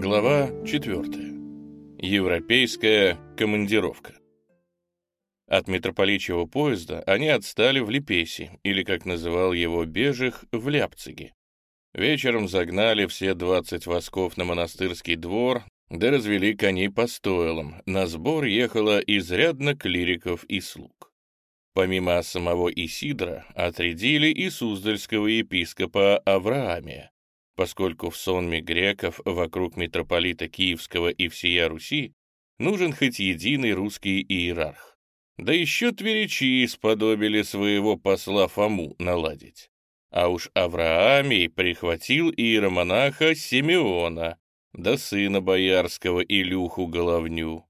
Глава 4. Европейская командировка. От митрополичьего поезда они отстали в Лепесе, или, как называл его Бежих, в Ляпциге. Вечером загнали все 20 восков на монастырский двор, да развели коней по стойлам. На сбор ехало изрядно клириков и слуг. Помимо самого Исидра, отрядили и суздальского епископа Авраамия, поскольку в сонме греков вокруг митрополита Киевского и всея Руси нужен хоть единый русский иерарх. Да еще тверичи сподобили своего посла Фому наладить. А уж Авраамий прихватил иеромонаха Симеона, да сына боярского Илюху Головню.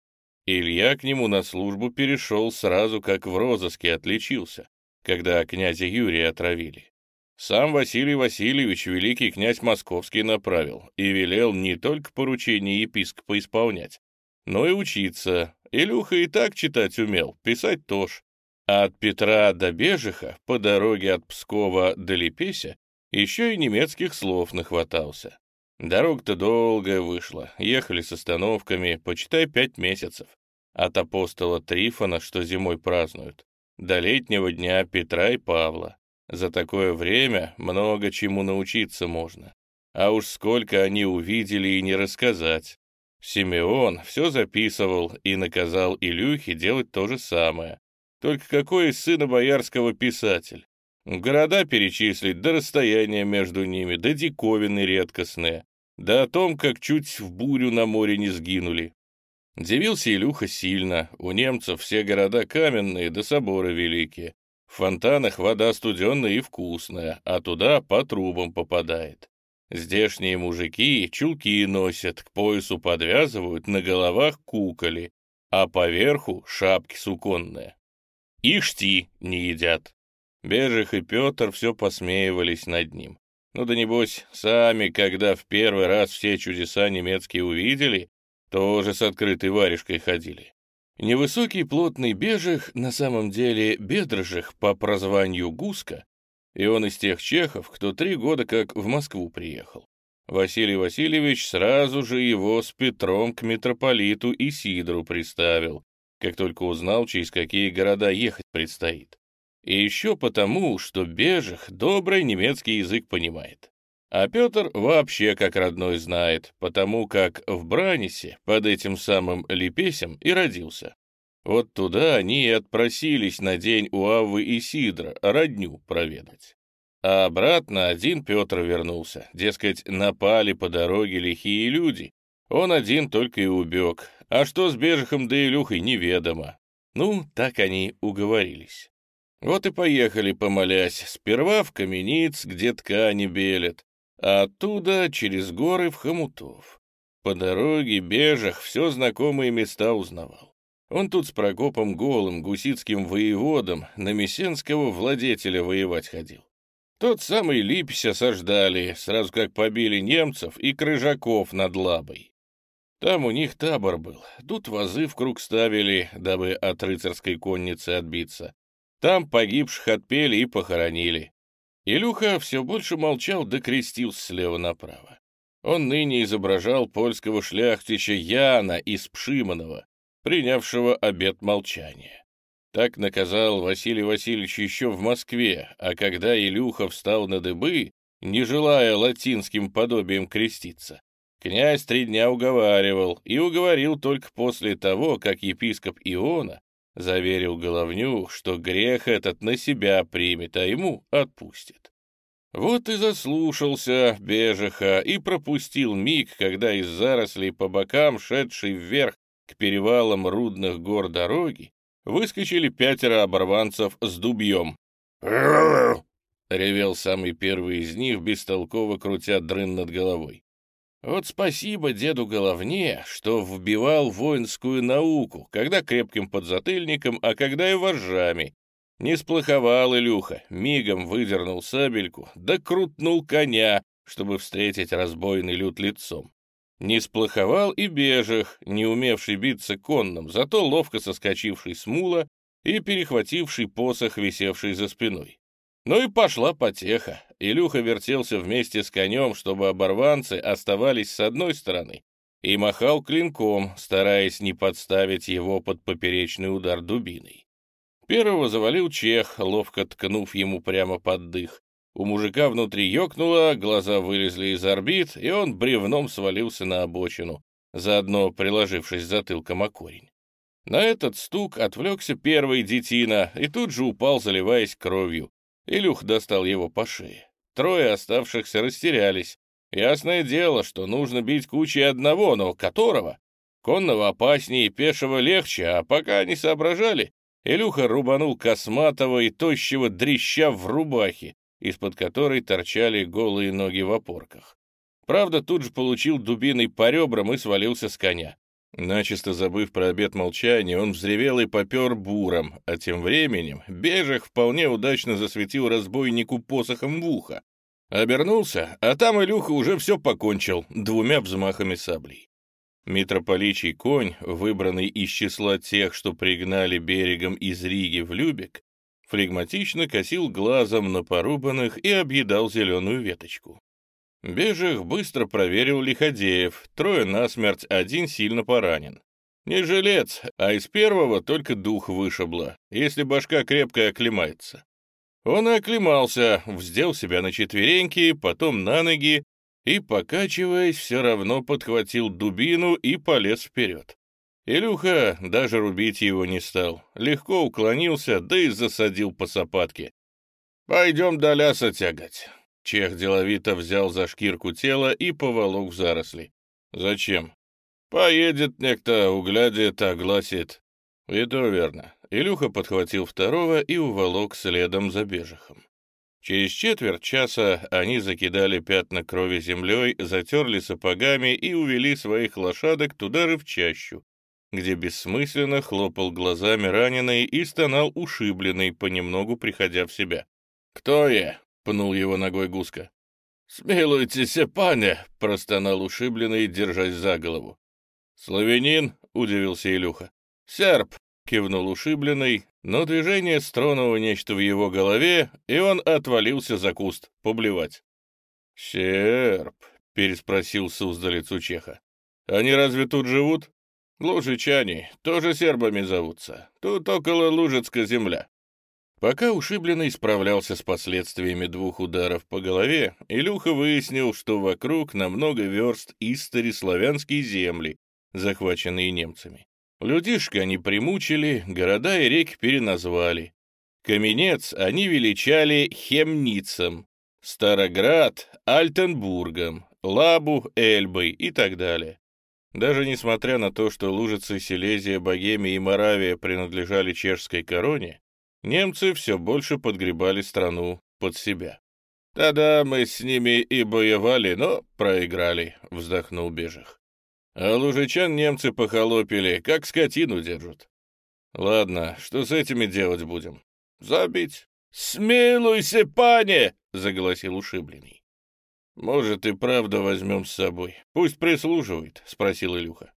Илья к нему на службу перешел сразу, как в розыске отличился, когда князя Юрия отравили. Сам Василий Васильевич великий князь Московский направил и велел не только поручение епископа исполнять, но и учиться. Илюха и так читать умел, писать тоже. А от Петра до Бежиха, по дороге от Пскова до Лепеся, еще и немецких слов нахватался. Дорога-то долгая вышла, ехали с остановками, почитай, пять месяцев. От апостола Трифона, что зимой празднуют, до летнего дня Петра и Павла. За такое время много чему научиться можно. А уж сколько они увидели и не рассказать. Симеон все записывал и наказал Илюхе делать то же самое. Только какой из сына боярского писатель? Города перечислить, да расстояние между ними, да диковины редкостные, да о том, как чуть в бурю на море не сгинули. Дивился Илюха сильно, у немцев все города каменные, да соборы великие. В фонтанах вода студенная и вкусная, а туда по трубам попадает. Здешние мужики чулки носят, к поясу подвязывают, на головах куколи, а поверху шапки суконные. И шти не едят. Бежих и Петр все посмеивались над ним. Ну да небось, сами, когда в первый раз все чудеса немецкие увидели, тоже с открытой варежкой ходили. Невысокий плотный бежих, на самом деле бедрожих по прозванию Гуска, и он из тех чехов, кто три года как в Москву приехал. Василий Васильевич сразу же его с Петром к митрополиту Исидру приставил, как только узнал, через какие города ехать предстоит. И еще потому, что Бежих добрый немецкий язык понимает. А Петр вообще как родной знает, потому как в Бранисе под этим самым Лепесем и родился. Вот туда они и отпросились на день у Аввы и Сидра, родню проведать. А обратно один Петр вернулся, дескать, напали по дороге лихие люди. Он один только и убег, а что с Бежихом да Илюхой неведомо. Ну, так они уговорились. Вот и поехали, помолясь, сперва в камениц, где ткани белят, а оттуда через горы в Хомутов. По дороге, бежах, все знакомые места узнавал. Он тут с Прокопом Голым, гусицким воеводом, на месенского владетеля воевать ходил. Тот самый Липесь осаждали, сразу как побили немцев и крыжаков над Лабой. Там у них табор был, тут вазы в круг ставили, дабы от рыцарской конницы отбиться. Там погибших отпели и похоронили. Илюха все больше молчал да крестился слева направо. Он ныне изображал польского шляхтича Яна из Пшиманова, принявшего обет молчания. Так наказал Василий Васильевич еще в Москве, а когда Илюха встал на дыбы, не желая латинским подобием креститься, князь три дня уговаривал, и уговорил только после того, как епископ Иона заверил Головню, что грех этот на себя примет, а ему отпустит. Вот и заслушался Бежиха и пропустил миг, когда из зарослей по бокам, шедшей вверх к перевалам рудных гор дороги, выскочили пятеро оборванцев с дубьем. ревел самый первый из них, бестолково крутя дрын над головой. Вот спасибо деду Головне, что вбивал воинскую науку, когда крепким подзатыльником, а когда и вожжами. Не сплоховал Илюха, мигом выдернул сабельку, да крутнул коня, чтобы встретить разбойный люд лицом. Не сплоховал и бежих, не умевший биться конным, зато ловко соскочивший с мула и перехвативший посох, висевший за спиной. Ну и пошла потеха. Илюха вертелся вместе с конем, чтобы оборванцы оставались с одной стороны, и махал клинком, стараясь не подставить его под поперечный удар дубиной. Первого завалил чех, ловко ткнув ему прямо под дых. У мужика внутри ёкнуло, глаза вылезли из орбит, и он бревном свалился на обочину, заодно приложившись затылком о корень. На этот стук отвлекся первый детина и тут же упал, заливаясь кровью. Илюх достал его по шее. Трое оставшихся растерялись. Ясное дело, что нужно бить кучей одного, но которого? Конного опаснее, пешего легче, а пока они соображали, Илюха рубанул косматого и тощего дрища в рубахе, из-под которой торчали голые ноги в опорках. Правда, тут же получил дубиной по ребрам и свалился с коня. Начисто забыв про обед молчания, он взревел и попер буром, а тем временем Бежих вполне удачно засветил разбойнику посохом в ухо. Обернулся, а там Илюха уже все покончил двумя взмахами саблей. Митрополичий конь, выбранный из числа тех, что пригнали берегом из Риги в Любек, флегматично косил глазом на порубанных и объедал зеленую веточку. Бежих быстро проверил лиходеев, трое насмерть, один сильно поранен. Не жилец, а из первого только дух вышибло, если башка крепко оклемается. Он и оклемался, вздел себя на четвереньки, потом на ноги и, покачиваясь, все равно подхватил дубину и полез вперед. Илюха даже рубить его не стал, легко уклонился, да и засадил по сапатке. «Пойдем до ляса тягать. Чех деловито взял за шкирку тела и поволок в заросли. «Зачем?» «Поедет некто, углядит, огласит». «И то верно». Илюха подхватил второго и уволок следом за бежихом. Через четверть часа они закидали пятна крови землей, затерли сапогами и увели своих лошадок туда же в чащу, где бессмысленно хлопал глазами раненый и стонал ушибленный, понемногу приходя в себя. «Кто я?» Пнул его ногой Гуска. «Смилуйтесь, пане!» — простонал ушибленный, держась за голову. «Славянин?» — удивился Илюха. «Серб!» — кивнул ушибленный, но движение стронуло нечто в его голове, и он отвалился за куст, поблевать. «Серб?» — переспросил Суздалец у Чеха. «Они разве тут живут?» «Лужичане, тоже сербами зовутся. Тут около Лужицка земля. Пока ушибленный справлялся с последствиями двух ударов по голове, Илюха выяснил, что вокруг на много верст истори славянские земли, захваченные немцами. Людишка они примучили, города и реки переназвали. Каменец они величали Хемницем, Староград — Альтенбургом, Лабу — Эльбой и так далее. Даже несмотря на то, что Лужицы, Силезия, Богемия и Моравия принадлежали чешской короне, немцы все больше подгребали страну под себя. «Да-да, мы с ними и боевали, но проиграли», — вздохнул Бежих. «А лужичан немцы похолопили, как скотину держат». «Ладно, что с этими делать будем?» «Забить». «Смилуйся, пане!» — заголосил ушибленный. «Может, и правда возьмем с собой. Пусть прислуживает», — спросил Илюха.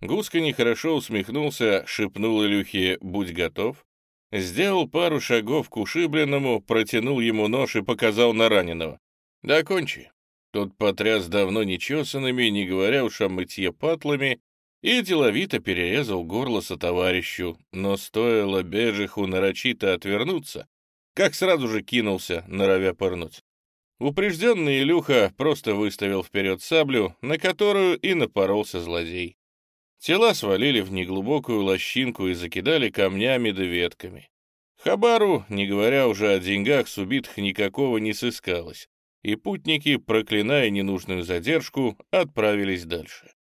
Гуска нехорошо усмехнулся, шепнул Илюхе «Будь готов», Сделал пару шагов к ушибленному, протянул ему нож и показал на раненого. «Докончи». Тот потряс давно нечесанными, не говоря уж о мытье патлами, и деловито перерезал горло сотоварищу, но стоило Бежиху нарочито отвернуться, как сразу же кинулся, норовя пырнуть. Упрежденный Илюха просто выставил вперед саблю, на которую и напоролся злодей. Тела свалили в неглубокую лощинку и закидали камнями да ветками. Хабару, не говоря уже о деньгах, с убитых никакого не сыскалось, и путники, проклиная ненужную задержку, отправились дальше.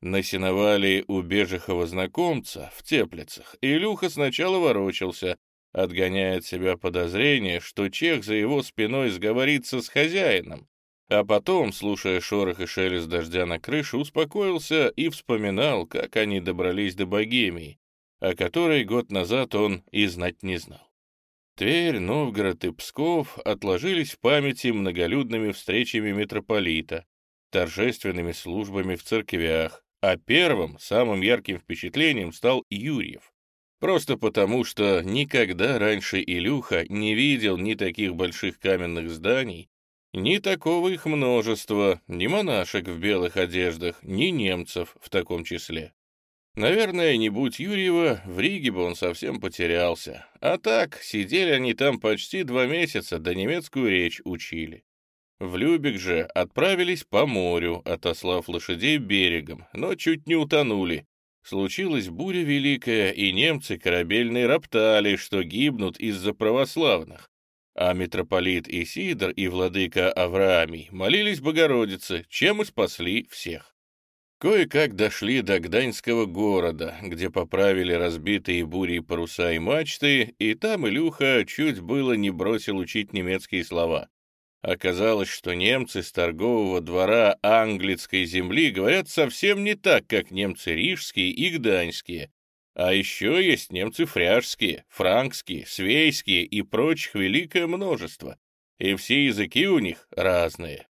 Насиновали у Бежихова знакомца в теплицах, Илюха сначала ворочался, отгоняя от себя подозрение, что чех за его спиной сговорится с хозяином, а потом, слушая шорох и шелест дождя на крыше, успокоился и вспоминал, как они добрались до Богемии, о которой год назад он и знать не знал. Тверь, Новгород и Псков отложились в памяти многолюдными встречами митрополита, торжественными службами в церквях, а первым, самым ярким впечатлением стал Юрьев. Просто потому, что никогда раньше Илюха не видел ни таких больших каменных зданий, Ни такого их множества, ни монашек в белых одеждах, ни немцев в таком числе. Наверное, не будь Юрьева, в Риге бы он совсем потерялся. А так, сидели они там почти два месяца, да немецкую речь учили. В Любек же отправились по морю, отослав лошадей берегом, но чуть не утонули. Случилась буря великая, и немцы корабельные роптали, что гибнут из-за православных. А митрополит Исидор и владыка Авраамий молились Богородице, чем и спасли всех. Кое-как дошли до Гданьского города, где поправили разбитые бурей паруса и мачты, и там Илюха чуть было не бросил учить немецкие слова. Оказалось, что немцы с торгового двора английской земли говорят совсем не так, как немцы рижские и гданьские. А еще есть немцы фряжские, франкские, свейские и прочих великое множество. И все языки у них разные.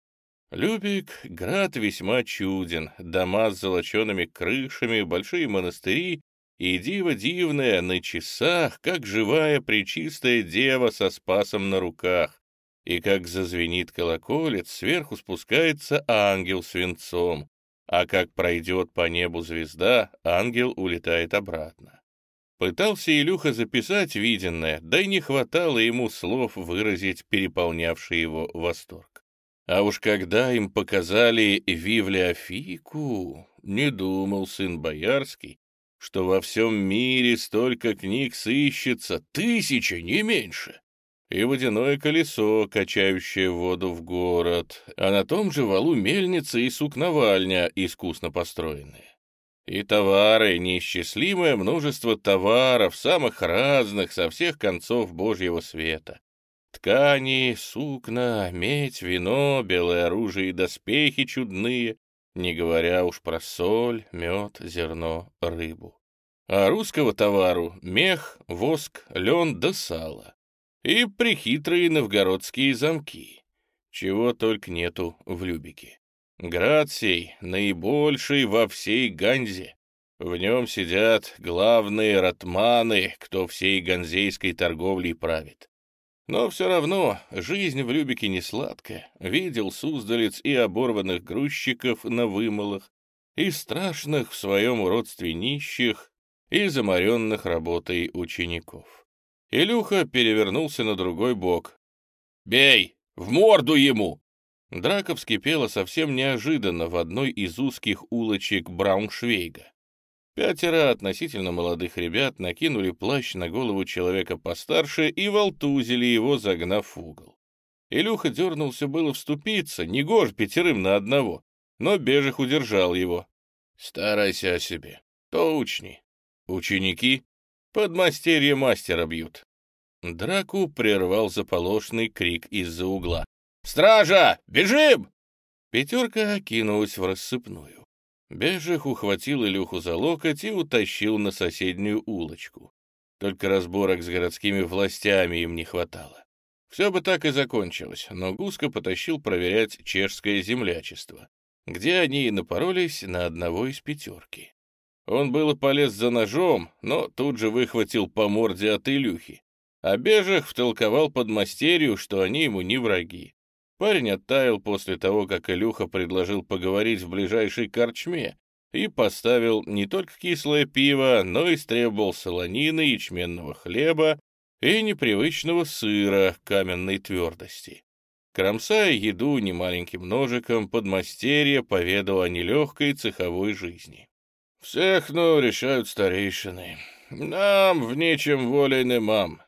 Любик — град весьма чуден, дома с золочеными крышами, большие монастыри и диво дивное на часах, как живая пречистая дева со спасом на руках и как зазвенит колоколец, сверху спускается ангел с венцом, а как пройдет по небу звезда, ангел улетает обратно. Пытался Илюха записать виденное, да и не хватало ему слов выразить переполнявший его восторг. А уж когда им показали Вивлеофику, не думал сын Боярский, что во всем мире столько книг сыщется, тысяча, не меньше и водяное колесо, качающее воду в город, а на том же валу мельница и сукновальня, искусно построенные. И товары, неисчислимое множество товаров, самых разных, со всех концов Божьего света. Ткани, сукна, медь, вино, белое оружие и доспехи чудные, не говоря уж про соль, мед, зерно, рыбу. А русского товару — мех, воск, лен да сало и прихитрые новгородские замки. Чего только нету в Любике. Град сей наибольший во всей Ганзе. В нем сидят главные ратманы, кто всей ганзейской торговлей правит. Но все равно жизнь в Любике не сладкая. Видел суздалец и оборванных грузчиков на вымолах, и страшных в своем уродстве нищих, и заморенных работой учеников. Илюха перевернулся на другой бок. «Бей! В морду ему!» Драка вскипела совсем неожиданно в одной из узких улочек Брауншвейга. Пятеро относительно молодых ребят накинули плащ на голову человека постарше и волтузили его, загнав в угол. Илюха дернулся было вступиться, не гож пятерым на одного, но Бежих удержал его. «Старайся о себе, то учни. Ученики Подмастерье мастера бьют. Драку прервал заполошный крик из-за угла. «Стража! Бежим!» Пятерка окинулась в рассыпную. Бежих ухватил Илюху за локоть и утащил на соседнюю улочку. Только разборок с городскими властями им не хватало. Все бы так и закончилось, но Гуско потащил проверять чешское землячество, где они и напоролись на одного из пятерки. Он было полез за ножом, но тут же выхватил по морде от Илюхи. А Бежих втолковал под мастерью, что они ему не враги. Парень оттаял после того, как Илюха предложил поговорить в ближайшей корчме и поставил не только кислое пиво, но и стребовал солонины, ячменного хлеба и непривычного сыра каменной твердости. Кромсая еду немаленьким ножиком, подмастерье поведал о нелегкой цеховой жизни. Всех, ну, решают старейшины. Нам в нечем волей не мам.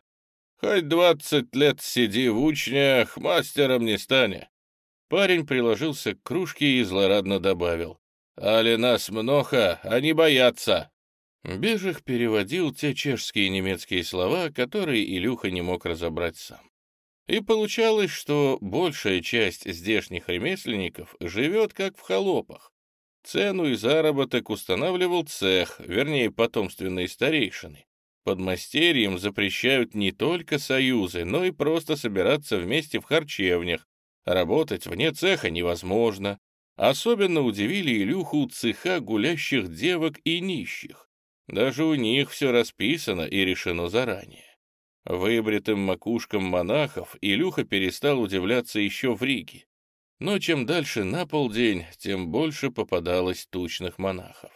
Хоть двадцать лет сиди в учнях, мастером не стане. Парень приложился к кружке и злорадно добавил. «Али нас много, они боятся». Бежих переводил те чешские и немецкие слова, которые Илюха не мог разобрать сам. И получалось, что большая часть здешних ремесленников живет как в холопах, Цену и заработок устанавливал цех, вернее, потомственные старейшины. Под мастерьем запрещают не только союзы, но и просто собираться вместе в харчевнях. Работать вне цеха невозможно. Особенно удивили Илюху цеха гулящих девок и нищих. Даже у них все расписано и решено заранее. Выбритым макушкам монахов Илюха перестал удивляться еще в Риге. Но чем дальше на полдень, тем больше попадалось тучных монахов.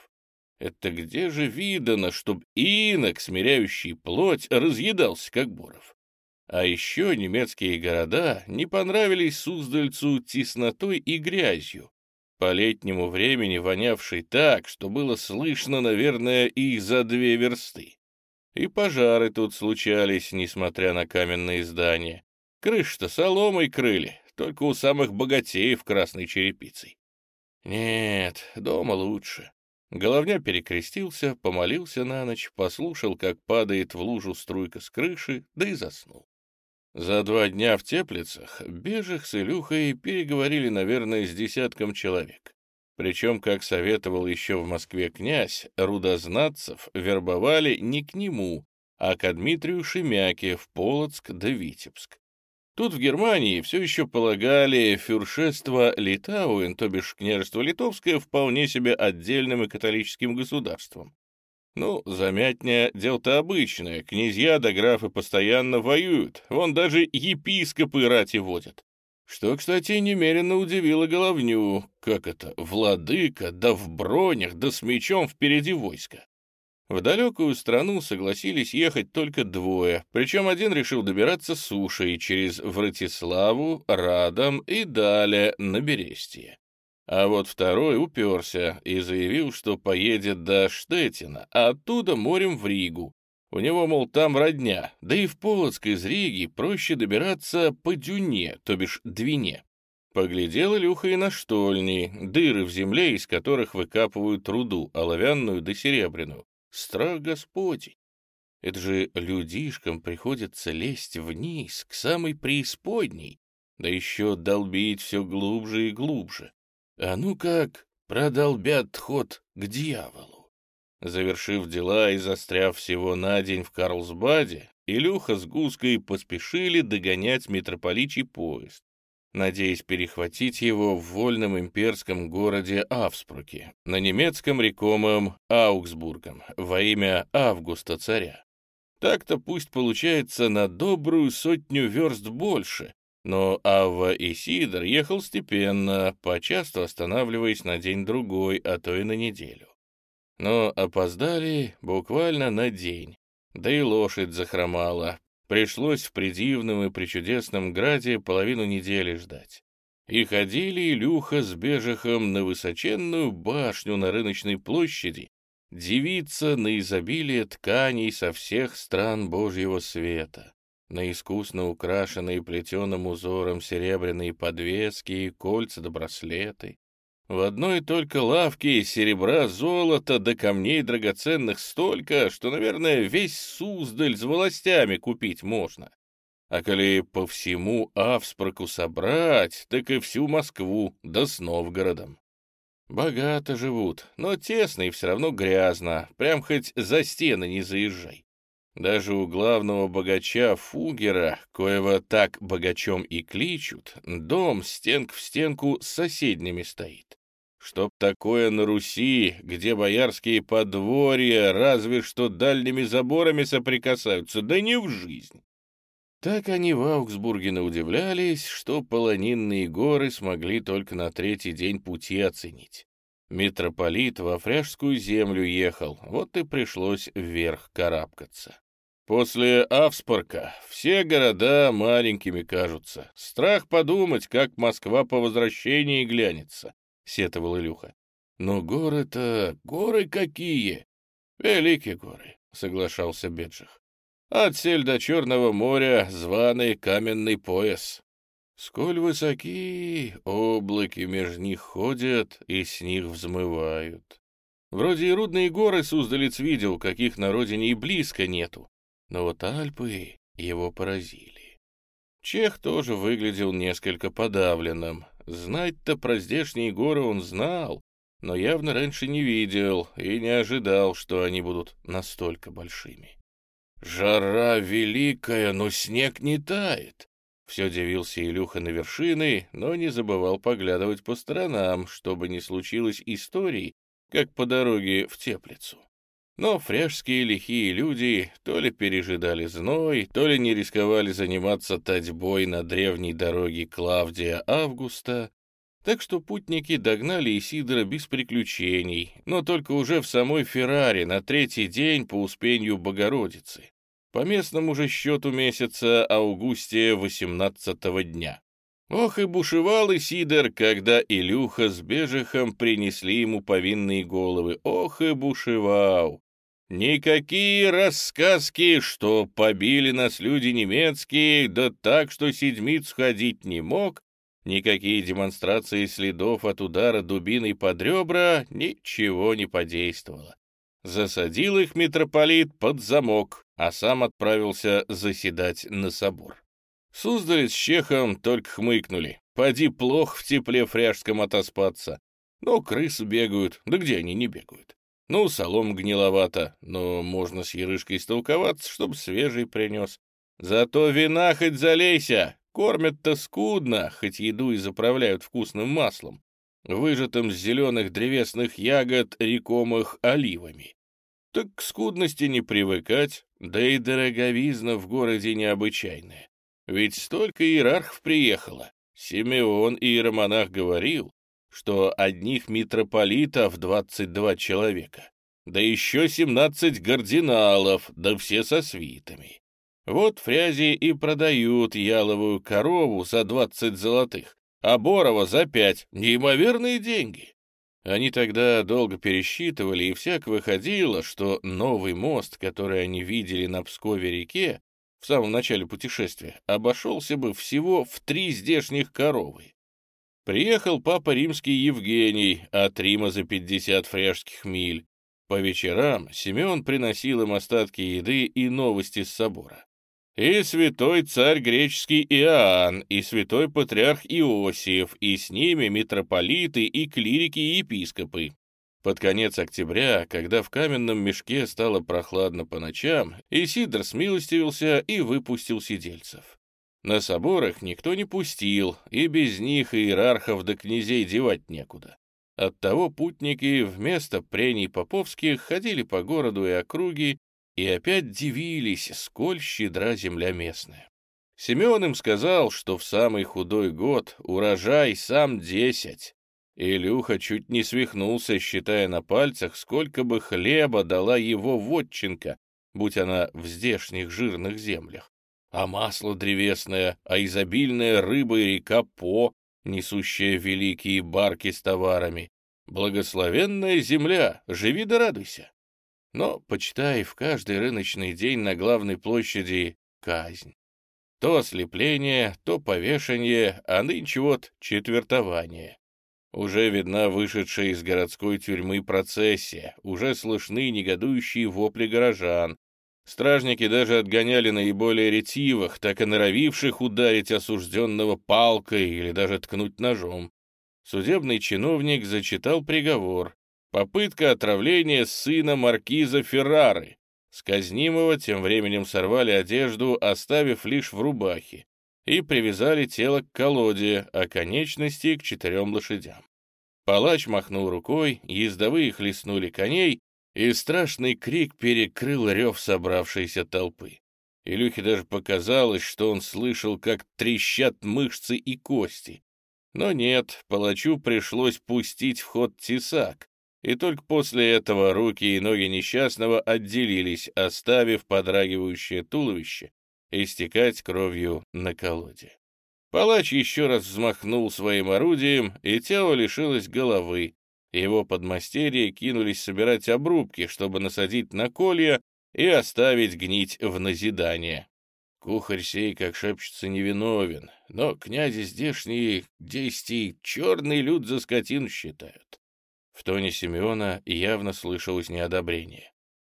Это где же видано, чтоб инок, смиряющий плоть, разъедался, как боров? А еще немецкие города не понравились Суздальцу теснотой и грязью, по летнему времени вонявшей так, что было слышно, наверное, и за две версты. И пожары тут случались, несмотря на каменные здания. Крыши-то соломой крыли, только у самых богатеев красной черепицей. Нет, дома лучше. Головня перекрестился, помолился на ночь, послушал, как падает в лужу струйка с крыши, да и заснул. За два дня в Теплицах Бежих с Илюхой переговорили, наверное, с десятком человек. Причем, как советовал еще в Москве князь, рудознатцев вербовали не к нему, а к Дмитрию Шемяке в Полоцк да Витебск. Тут в Германии все еще полагали фюршество Литауэн, то бишь княжество Литовское, вполне себе отдельным и католическим государством. Ну, замятня дело-то обычное, князья да графы постоянно воюют, вон даже епископы рати водят. Что, кстати, немерено удивило головню, как это, владыка, да в бронях, да с мечом впереди войска. В далекую страну согласились ехать только двое, причем один решил добираться сушей через Вратиславу, Радом и далее на Берестие. А вот второй уперся и заявил, что поедет до Штетина, а оттуда морем в Ригу. У него, мол, там родня, да и в Полоцк из Риги проще добираться по дюне, то бишь двине. Поглядел Илюха и на штольни, дыры в земле, из которых выкапывают руду, оловянную да серебряную. Страх Господень! Это же людишкам приходится лезть вниз, к самой преисподней, да еще долбить все глубже и глубже. А ну как, продолбят ход к дьяволу. Завершив дела и застряв всего на день в Карлсбаде, Илюха с Гуской поспешили догонять митрополичий поезд, надеясь перехватить его в вольном имперском городе Авспруке, на немецком рекомом Аугсбургом, во имя Августа царя. Так-то пусть получается на добрую сотню верст больше, но Авва и Сидор ехал степенно, почасту останавливаясь на день-другой, а то и на неделю. Но опоздали буквально на день, да и лошадь захромала. Пришлось в придивном и причудесном граде половину недели ждать. И ходили Илюха с Бежихом на высоченную башню на рыночной площади, дивиться на изобилие тканей со всех стран Божьего света на искусно украшенные плетеным узором серебряные подвески и кольца да браслеты. В одной только лавке серебра, золота да камней драгоценных столько, что, наверное, весь Суздаль с властями купить можно. А коли по всему Авспроку собрать, так и всю Москву, да с Новгородом. Богато живут, но тесно и все равно грязно, прям хоть за стены не заезжай. Даже у главного богача Фугера, коего так богачом и кличут, дом стенк в стенку с соседними стоит. Чтоб такое на Руси, где боярские подворья разве что дальними заборами соприкасаются, да не в жизнь. Так они в Аугсбурге удивлялись, что полонинные горы смогли только на третий день пути оценить. Митрополит во фряжскую землю ехал, вот и пришлось вверх карабкаться. После Авспорка все города маленькими кажутся. Страх подумать, как Москва по возвращении глянется, — сетовал Илюха. Но горы-то, горы какие! Великие горы, — соглашался Беджих. От сель до Черного моря званый каменный пояс. Сколь высоки, облаки меж них ходят и с них взмывают. Вроде и рудные горы Суздалец видел, каких на родине и близко нету. Но вот Альпы его поразили. Чех тоже выглядел несколько подавленным. Знать-то про здешние горы он знал, но явно раньше не видел и не ожидал, что они будут настолько большими. «Жара великая, но снег не тает!» Все дивился Илюха на вершины, но не забывал поглядывать по сторонам, чтобы не случилось историй, как по дороге в Теплицу. Но фряжские лихие люди то ли пережидали зной, то ли не рисковали заниматься татьбой на древней дороге Клавдия Августа, так что путники догнали Исидора без приключений, но только уже в самой Феррари на третий день по успению Богородицы, по местному же счету месяца Аугустия 18 дня. Ох и бушевал Исидор, когда Илюха с Бежихом принесли ему повинные головы. Ох и бушевал! Никакие рассказки, что побили нас люди немецкие, да так, что седмиц ходить не мог, никакие демонстрации следов от удара дубиной под ребра, ничего не подействовало. Засадил их митрополит под замок, а сам отправился заседать на собор. Суздаль с Чехом только хмыкнули. Поди плохо в тепле фряжском отоспаться. Ну, крысы бегают, да где они не бегают? Ну, солом гниловато, но можно с Ярышкой столковаться, чтоб свежий принес. Зато вина хоть залейся, кормят-то скудно, хоть еду и заправляют вкусным маслом, выжатым с зеленых древесных ягод, рекомых оливами. Так к скудности не привыкать, да и дороговизна в городе необычайная. Ведь столько иерархов приехало. Симеон иеромонах говорил, что одних митрополитов 22 человека, да еще 17 кардиналов, да все со свитами. Вот фрязи и продают яловую корову за 20 золотых, а Борова за 5, неимоверные деньги. Они тогда долго пересчитывали, и всяк выходило, что новый мост, который они видели на Пскове-реке в самом начале путешествия, обошелся бы всего в три здешних коровы. Приехал папа римский Евгений от Рима за 50 фряжских миль. По вечерам Симеон приносил им остатки еды и новости с собора. И святой царь греческий Иоанн, и святой патриарх Иосиф, и с ними митрополиты и клирики и епископы. Под конец октября, когда в каменном мешке стало прохладно по ночам, Исидор смилостивился и выпустил сидельцев. На соборах никто не пустил, и без них иерархов до князей девать некуда. Оттого путники вместо прений поповских ходили по городу и округе и опять дивились, сколь щедра земля местная. Семен им сказал, что в самый худой год урожай сам десять. Илюха чуть не свихнулся, считая на пальцах, сколько бы хлеба дала его вотчинка, будь она в здешних жирных землях а масло древесное, а изобильная рыба и река По, несущая великие барки с товарами. Благословенная земля, живи да радуйся. Но, почитай, в каждый рыночный день на главной площади казнь. То ослепление, то повешение, а нынче вот четвертование. Уже видна вышедшая из городской тюрьмы процессия, уже слышны негодующие вопли горожан, Стражники даже отгоняли наиболее ретивых, так и норовивших ударить осужденного палкой или даже ткнуть ножом. Судебный чиновник зачитал приговор. Попытка отравления сына маркиза Феррары. С казнимого тем временем сорвали одежду, оставив лишь в рубахе, и привязали тело к колоде, а конечности к четырем лошадям. Палач махнул рукой, ездовые хлестнули коней, и страшный крик перекрыл рев собравшейся толпы. Илюхе даже показалось, что он слышал, как трещат мышцы и кости. Но нет, палачу пришлось пустить в ход тесак, и только после этого руки и ноги несчастного отделились, оставив подрагивающее туловище истекать кровью на колоде. Палач еще раз взмахнул своим орудием, и тело лишилось головы, его подмастерья кинулись собирать обрубки, чтобы насадить на колья и оставить гнить в назидание. Кухарь сей, как шепчется, невиновен, но князи здешние действий черный люд за скотину считают. В тоне Симеона явно слышалось неодобрение.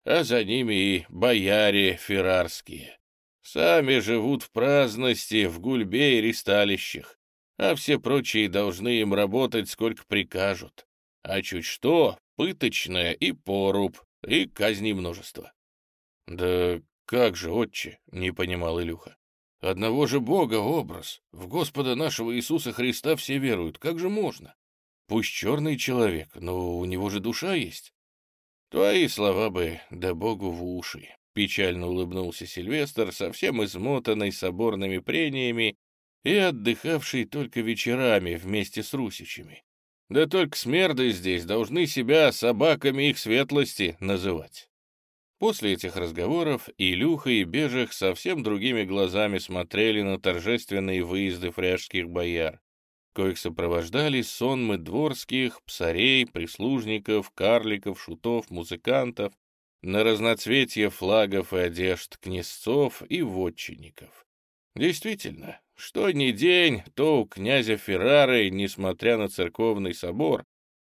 А за ними и бояре феррарские. Сами живут в праздности, в гульбе и ристалищах, а все прочие должны им работать, сколько прикажут а чуть что — пыточная и поруб, и казни множество. — Да как же, отче, — не понимал Илюха. — Одного же Бога образ, в Господа нашего Иисуса Христа все веруют, как же можно? Пусть черный человек, но у него же душа есть. Твои слова бы, да богу, в уши. Печально улыбнулся Сильвестр, совсем измотанный соборными прениями и отдыхавший только вечерами вместе с русичами. Да только смерды здесь должны себя собаками их светлости называть. После этих разговоров Илюха и Бежих совсем другими глазами смотрели на торжественные выезды фряжских бояр, коих сопровождали сонмы дворских, псарей, прислужников, карликов, шутов, музыкантов, на разноцветие флагов и одежд князцов и вотчинников. Действительно, что ни день, то у князя Феррары, несмотря на церковный собор,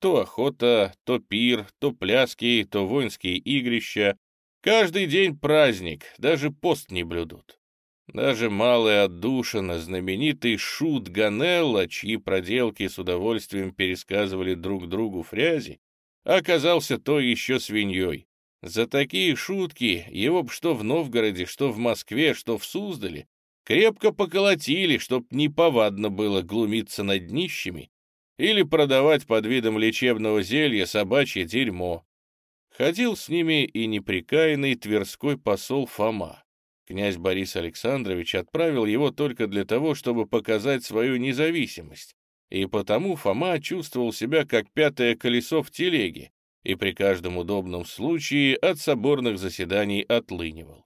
то охота, то пир, то пляски, то воинские игрища. Каждый день праздник, даже пост не блюдут. Даже малый отдушина, знаменитый шут Ганелла, чьи проделки с удовольствием пересказывали друг другу фрязи, оказался то еще свиньей. За такие шутки его б что в Новгороде, что в Москве, что в Суздале крепко поколотили, чтоб неповадно было глумиться над нищими или продавать под видом лечебного зелья собачье дерьмо. Ходил с ними и неприкаянный тверской посол Фома. Князь Борис Александрович отправил его только для того, чтобы показать свою независимость, и потому Фома чувствовал себя как пятое колесо в телеге и при каждом удобном случае от соборных заседаний отлынивал.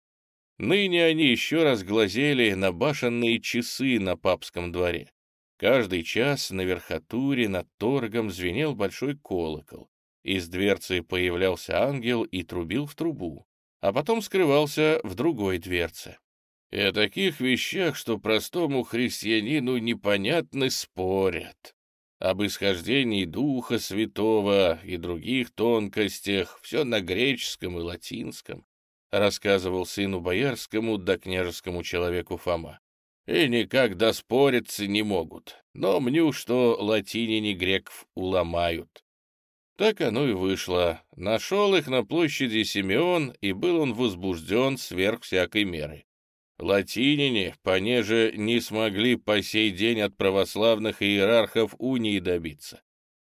Ныне они еще раз глазели на башенные часы на папском дворе. Каждый час на верхотуре над торгом звенел большой колокол. Из дверцы появлялся ангел и трубил в трубу, а потом скрывался в другой дверце. И о таких вещах, что простому христианину непонятны, спорят. Об исхождении Духа Святого и других тонкостях, все на греческом и латинском рассказывал сыну боярскому да княжескому человеку Фома. И никак доспориться не могут, но мню, что латинине греков уломают. Так оно и вышло. Нашел их на площади Симеон, и был он возбужден сверх всякой меры. Латинине, понеже, не смогли по сей день от православных иерархов унии добиться.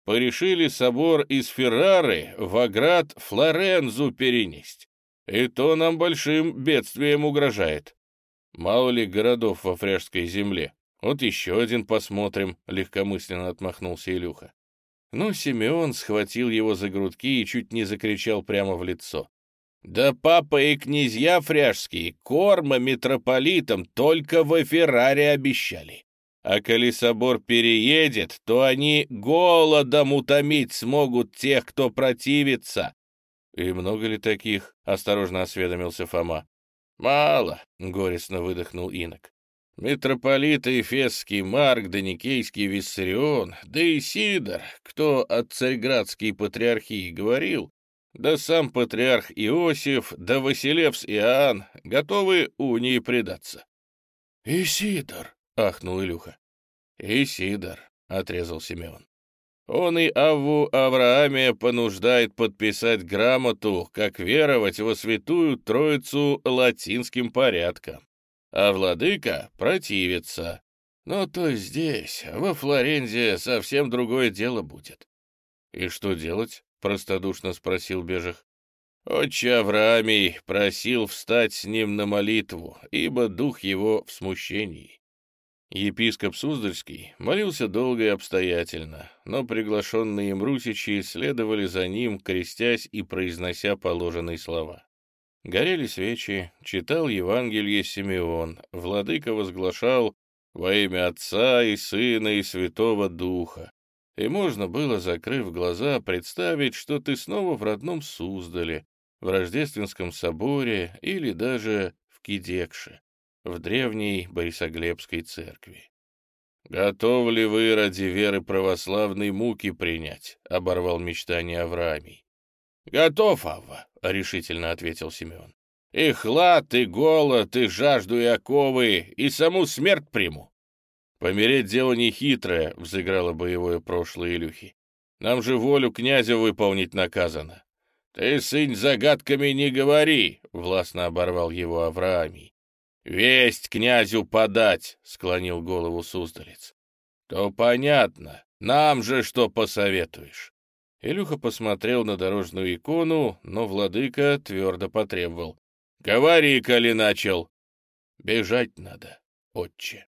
Порешили собор из Феррары в оград Флорензу перенести. И то нам большим бедствием угрожает. Мало ли городов во фряжской земле. Вот еще один посмотрим, — легкомысленно отмахнулся Илюха. Но Симеон схватил его за грудки и чуть не закричал прямо в лицо. «Да папа и князья фряжские корма митрополитам только в Ферраре обещали. А коли собор переедет, то они голодом утомить смогут тех, кто противится, «И много ли таких?» — осторожно осведомился Фома. «Мало», — горестно выдохнул инок. «Митрополиты Ефесский Марк, да Никейский Виссарион, да и Сидор, кто от царьградской патриархии говорил, да сам патриарх Иосиф, да Василевс Иоанн готовы унии предаться». «Исидор», — ахнул Илюха. «Исидор», — отрезал Симеон. Он и Авву Аврааме понуждает подписать грамоту, как веровать во святую Троицу латинским порядком. А владыка противится. Но то здесь, во Флоренции, совсем другое дело будет. — И что делать? — простодушно спросил Бежих. Отче Авраамий просил встать с ним на молитву, ибо дух его в смущении. Епископ Суздальский молился долго и обстоятельно, но приглашенные им русичи следовали за ним, крестясь и произнося положенные слова. Горели свечи, читал Евангелие Симеон, владыка возглашал во имя Отца и Сына и Святого Духа. И можно было, закрыв глаза, представить, что ты снова в родном Суздале, в Рождественском соборе или даже в Кидекше в древней Борисоглебской церкви. «Готовы ли вы ради веры православной муки принять?» — оборвал мечтание Авраамий. «Готов, Авва», — решительно ответил Семен. «И хлад, и голод, и жажду, и оковы, и саму смерть приму». «Помереть дело нехитрое», — взыграло боевое прошлое Илюхи. «Нам же волю князя выполнить наказано». «Ты, сын, загадками не говори», — властно оборвал его Авраамий. «Весть князю подать!» — склонил голову Суздалец. «То понятно. Нам же что посоветуешь?» Илюха посмотрел на дорожную икону, но владыка твердо потребовал. «Говори, коли начал!» «Бежать надо, отче!»